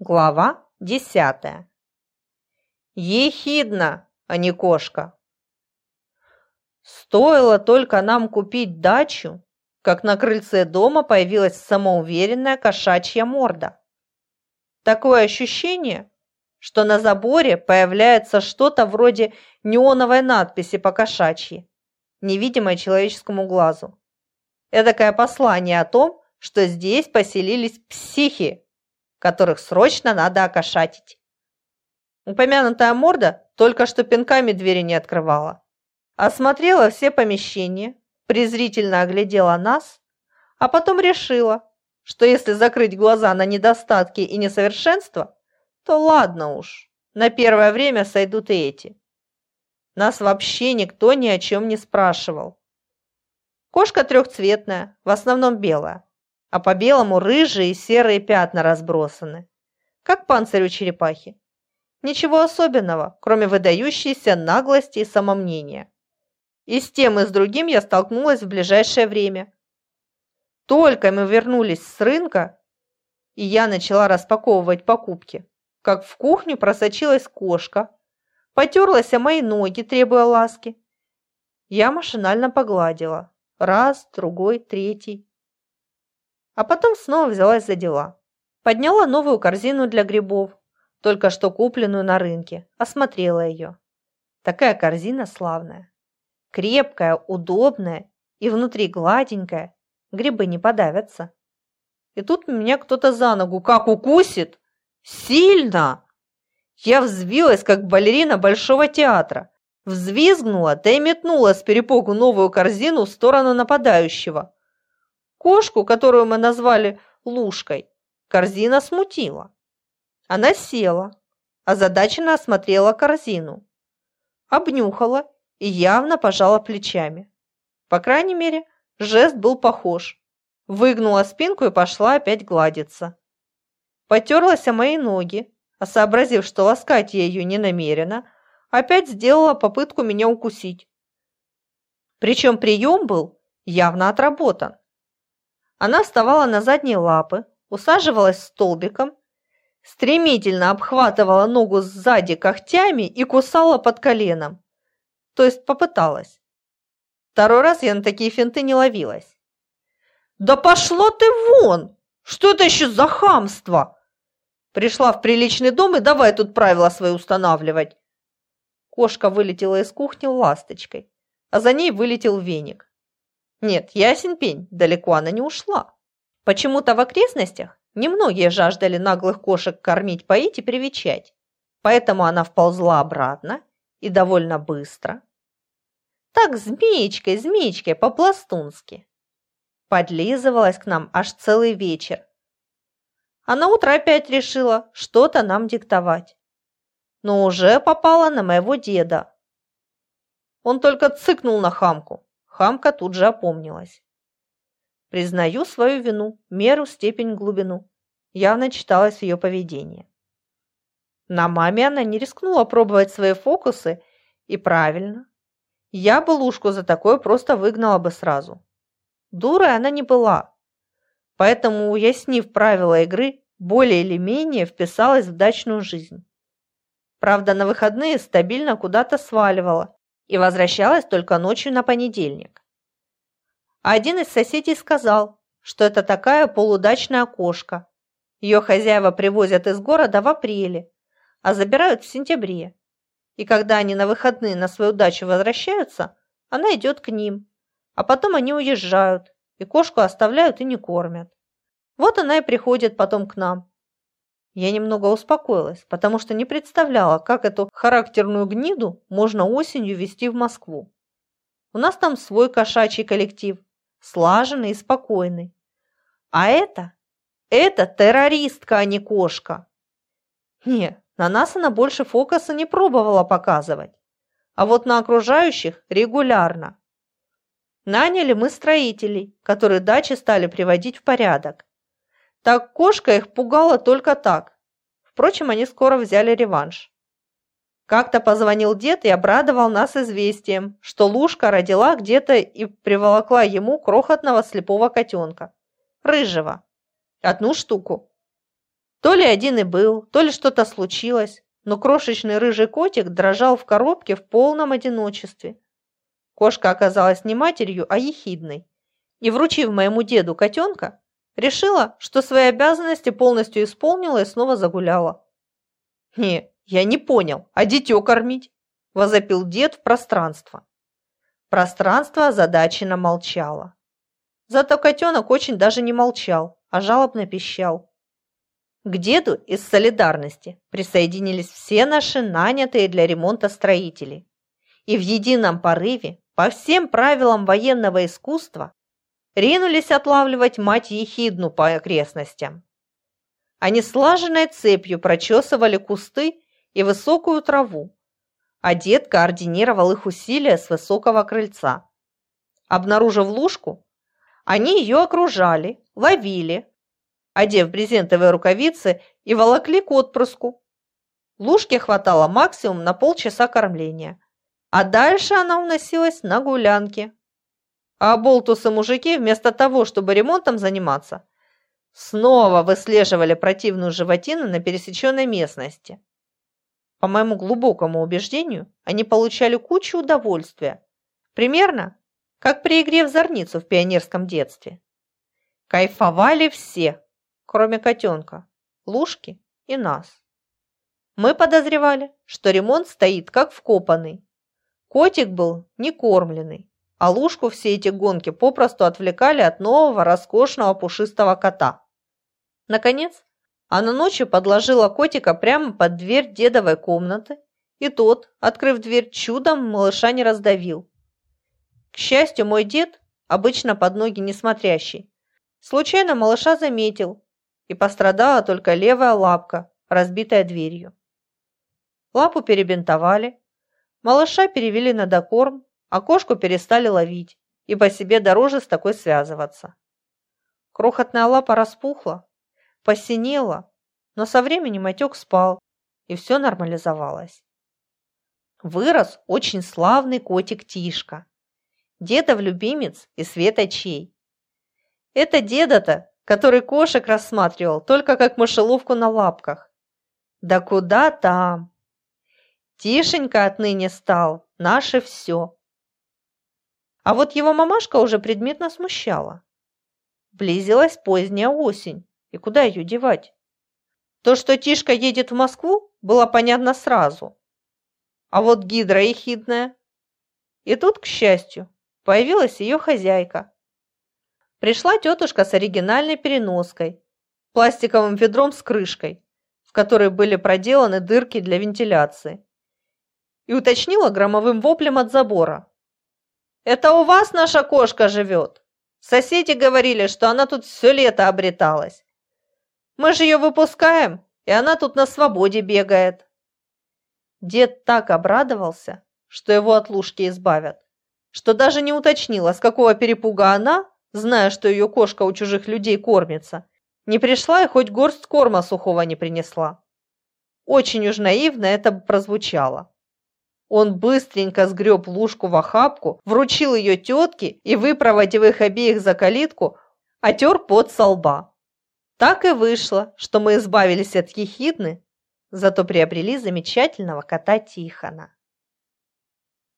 Глава десятая. Ехидна, а не кошка. Стоило только нам купить дачу, как на крыльце дома появилась самоуверенная кошачья морда. Такое ощущение, что на заборе появляется что-то вроде неоновой надписи по кошачьи, невидимой человеческому глазу. Эдакое послание о том, что здесь поселились психи, которых срочно надо окошатить. Упомянутая морда только что пинками двери не открывала. Осмотрела все помещения, презрительно оглядела нас, а потом решила, что если закрыть глаза на недостатки и несовершенства, то ладно уж, на первое время сойдут и эти. Нас вообще никто ни о чем не спрашивал. Кошка трехцветная, в основном белая а по белому рыжие и серые пятна разбросаны, как панцирь у черепахи. Ничего особенного, кроме выдающейся наглости и самомнения. И с тем, и с другим я столкнулась в ближайшее время. Только мы вернулись с рынка, и я начала распаковывать покупки, как в кухню просочилась кошка, потерлась о мои ноги, требуя ласки. Я машинально погладила. Раз, другой, третий а потом снова взялась за дела. Подняла новую корзину для грибов, только что купленную на рынке, осмотрела ее. Такая корзина славная. Крепкая, удобная и внутри гладенькая, грибы не подавятся. И тут меня кто-то за ногу как укусит. Сильно! Я взвилась, как балерина Большого театра, взвизгнула, да и метнула с перепугу новую корзину в сторону нападающего. Кошку, которую мы назвали Лушкой, корзина смутила. Она села, озадаченно осмотрела корзину, обнюхала и явно пожала плечами. По крайней мере, жест был похож. Выгнула спинку и пошла опять гладиться. Потерлась о мои ноги, а сообразив, что ласкать я ее не намерена, опять сделала попытку меня укусить. Причем прием был явно отработан. Она вставала на задние лапы, усаживалась столбиком, стремительно обхватывала ногу сзади когтями и кусала под коленом. То есть попыталась. Второй раз я на такие финты не ловилась. «Да пошло ты вон! Что это еще за хамство?» Пришла в приличный дом и давай тут правила свои устанавливать. Кошка вылетела из кухни ласточкой, а за ней вылетел веник. Нет, ясен пень, далеко она не ушла. Почему-то в окрестностях немногие жаждали наглых кошек кормить, поить и привечать. Поэтому она вползла обратно и довольно быстро. Так змеечкой, змеечкой по-пластунски. Подлизывалась к нам аж целый вечер. А на утро опять решила что-то нам диктовать. Но уже попала на моего деда. Он только цыкнул на хамку Хамка тут же опомнилась. Признаю свою вину, меру, степень, глубину. Явно читалось в ее поведении. На маме она не рискнула пробовать свои фокусы, и правильно. Я бы Лушку за такое просто выгнала бы сразу. Дурой она не была, поэтому, уяснив правила игры, более или менее вписалась в дачную жизнь. Правда, на выходные стабильно куда-то сваливала, и возвращалась только ночью на понедельник. один из соседей сказал, что это такая полудачная кошка. Ее хозяева привозят из города в апреле, а забирают в сентябре. И когда они на выходные на свою дачу возвращаются, она идет к ним, а потом они уезжают, и кошку оставляют и не кормят. Вот она и приходит потом к нам, я немного успокоилась, потому что не представляла, как эту характерную гниду можно осенью везти в Москву. У нас там свой кошачий коллектив, слаженный и спокойный. А это? Это террористка, а не кошка. Не, на нас она больше фокуса не пробовала показывать. А вот на окружающих регулярно. Наняли мы строителей, которые дачи стали приводить в порядок. Так кошка их пугала только так. Впрочем, они скоро взяли реванш. Как-то позвонил дед и обрадовал нас известием, что Лушка родила где-то и приволокла ему крохотного слепого котенка. Рыжего. Одну штуку. То ли один и был, то ли что-то случилось, но крошечный рыжий котик дрожал в коробке в полном одиночестве. Кошка оказалась не матерью, а ехидной. И, вручив моему деду котенка, решила, что свои обязанности полностью исполнила и снова загуляла. «Не, я не понял, а дитё кормить?» – возопил дед в пространство. Пространство озадаченно молчало. Зато котенок очень даже не молчал, а жалобно пищал. К деду из солидарности присоединились все наши нанятые для ремонта строители. И в едином порыве по всем правилам военного искусства ринулись отлавливать мать ехидну по окрестностям. Они слаженной цепью прочесывали кусты и высокую траву, а дед координировал их усилия с высокого крыльца. Обнаружив лужку, они ее окружали, ловили, одев брезентовые рукавицы и волокли к отпрыску. Лужке хватало максимум на полчаса кормления – а дальше она уносилась на гулянки. А болтусы-мужики вместо того, чтобы ремонтом заниматься, снова выслеживали противную животину на пересеченной местности. По моему глубокому убеждению, они получали кучу удовольствия. Примерно, как при игре в зорницу в пионерском детстве. Кайфовали все, кроме котенка, Лужки и нас. Мы подозревали, что ремонт стоит как вкопанный, Котик был не кормленный, а Лужку все эти гонки попросту отвлекали от нового роскошного пушистого кота. Наконец, она ночью подложила котика прямо под дверь дедовой комнаты, и тот, открыв дверь чудом, малыша не раздавил. К счастью, мой дед, обычно под ноги не смотрящий, случайно малыша заметил, и пострадала только левая лапка, разбитая дверью. Лапу перебинтовали, Малыша перевели на докорм, а кошку перестали ловить, и по себе дороже с такой связываться. Крохотная лапа распухла, посинела, но со временем отек спал, и все нормализовалось. Вырос очень славный котик Тишка, дедов любимец и светочей. Это деда-то, который кошек рассматривал только как мышеловку на лапках. Да куда там? Тишенька отныне стал, наше все. А вот его мамашка уже предметно смущала. Близилась поздняя осень, и куда ее девать? То, что Тишка едет в Москву, было понятно сразу. А вот гидра ехидная. И тут, к счастью, появилась ее хозяйка. Пришла тетушка с оригинальной переноской, пластиковым ведром с крышкой, в которой были проделаны дырки для вентиляции и уточнила громовым воплем от забора. «Это у вас наша кошка живет? Соседи говорили, что она тут все лето обреталась. Мы же ее выпускаем, и она тут на свободе бегает». Дед так обрадовался, что его от лужки избавят, что даже не уточнила, с какого перепуга она, зная, что ее кошка у чужих людей кормится, не пришла и хоть горсть корма сухого не принесла. Очень уж наивно это прозвучало. Он быстренько сгреб лужку в охапку, вручил ее тетке и, выпроводив их обеих за калитку, отер пот со лба. Так и вышло, что мы избавились от ехидны, зато приобрели замечательного кота Тихона.